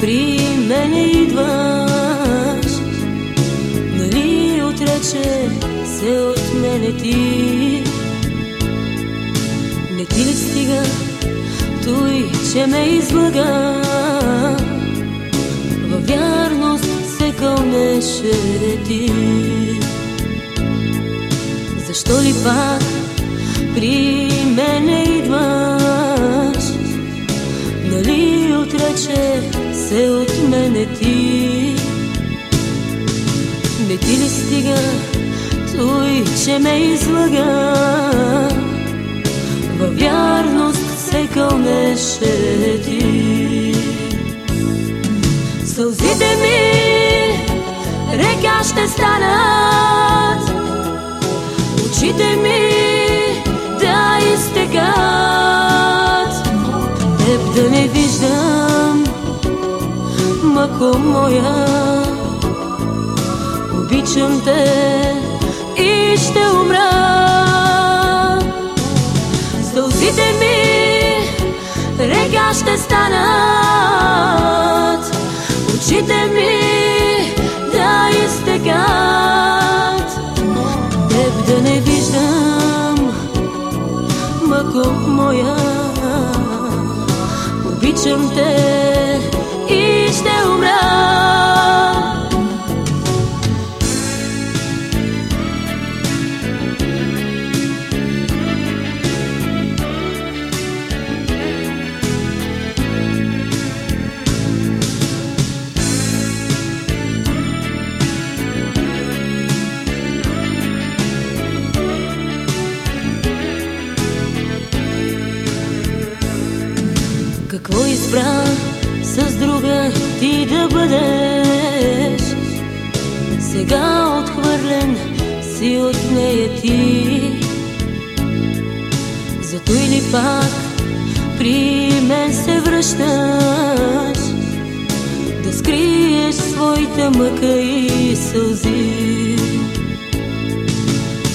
при мене идваш, нали отрече се от мене ти? Не ти ли стига той, че ме излага? Във вярност се кълнеше ти. Защо ли пак при мене идваш? Отрече се от мене ти? Не ти ли стига той, че ме излага? Във вярност се кълнеше ти. Сълзите ми река ще станат, очите ми мако моя, обичам те и ще умра. Сълзите ми река ще станат, очите ми да изтекат, теб да не виждам, мако моя, обичам те Какво избра с друга ти да бъдеш? Сега отхвърлен си от нея ти. Зато или пак при мен се връщаш да скриеш своите мъка и сълзи.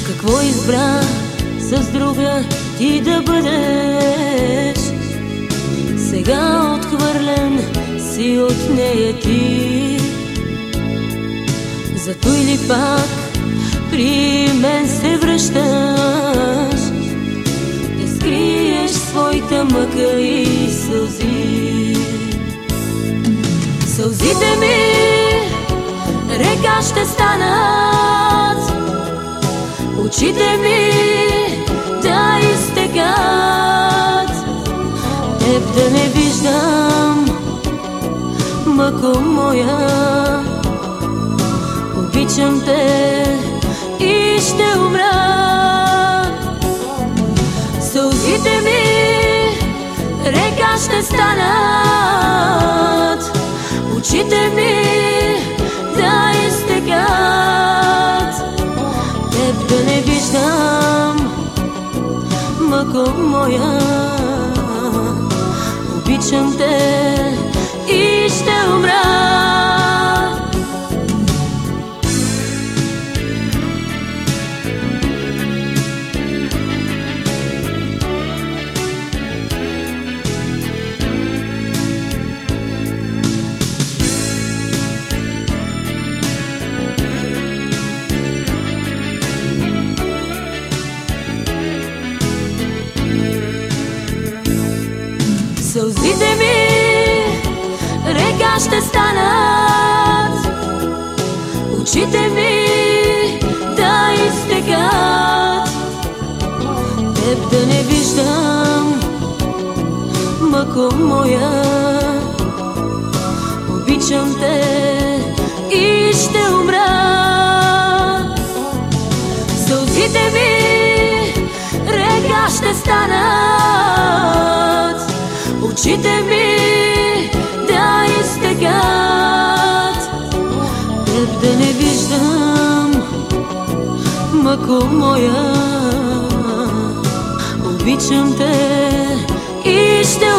Какво избра с друга ти да бъдеш? Сега отхвърлен си от нея ти. Зато или пак при мен се връщаш? Да скриеш своята мъка и сълзи. Сълзите ми река ще станат. Очите ми мъко моя, обичам те и ще умра. Сълзите ми река ще станат, очите ми да изтекат, теб да не виждам, мъко моя. Обичам те и ще ще станат, очите ми да изтекат, теб да не виждам, мъко моя, обичам те и ще умра. Сълзите ми река ще станат, очите ми мако моя, обичам те и ще.